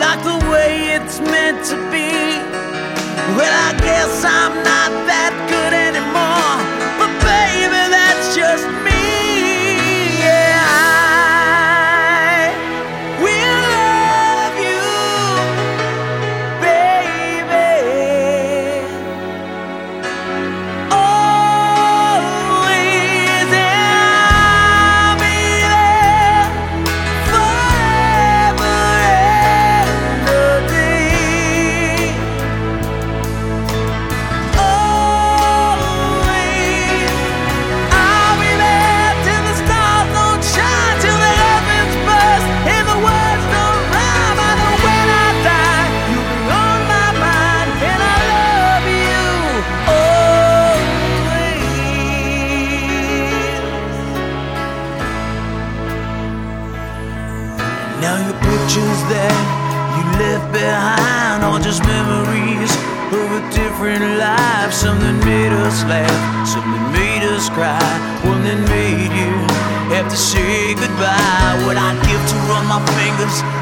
like the way it's meant to be. Well, I guess just memories of a different life. Something made us laugh, something made us cry, one that made you have to say goodbye. What I'd give to run my fingers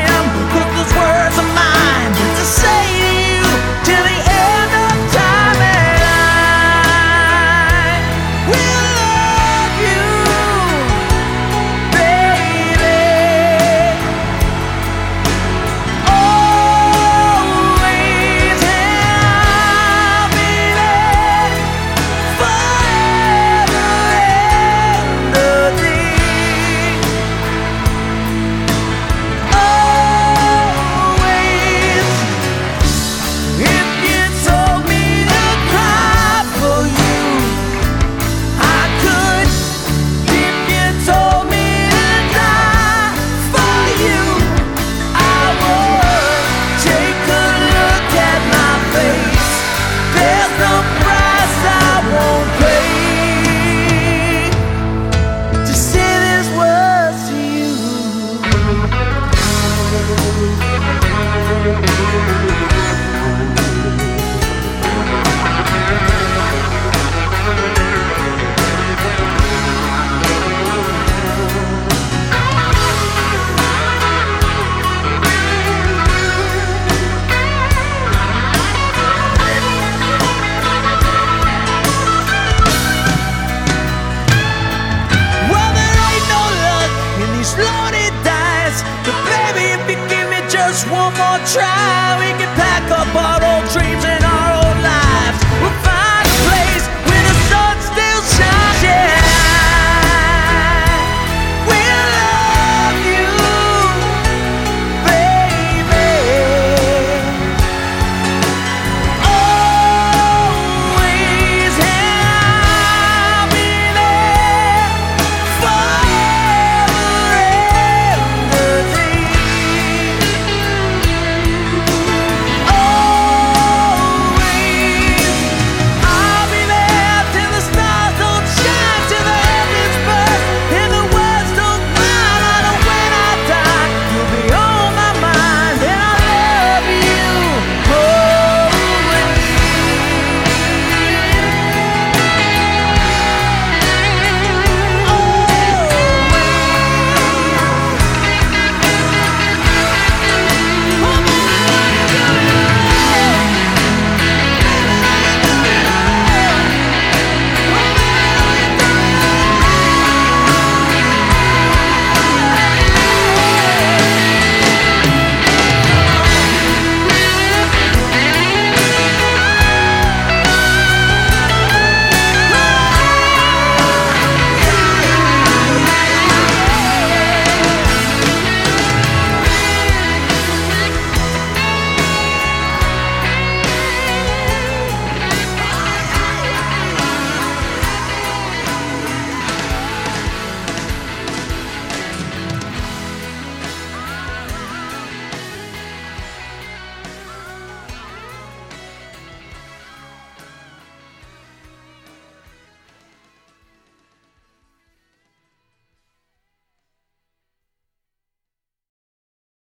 one more try. We can pack up our old dreams and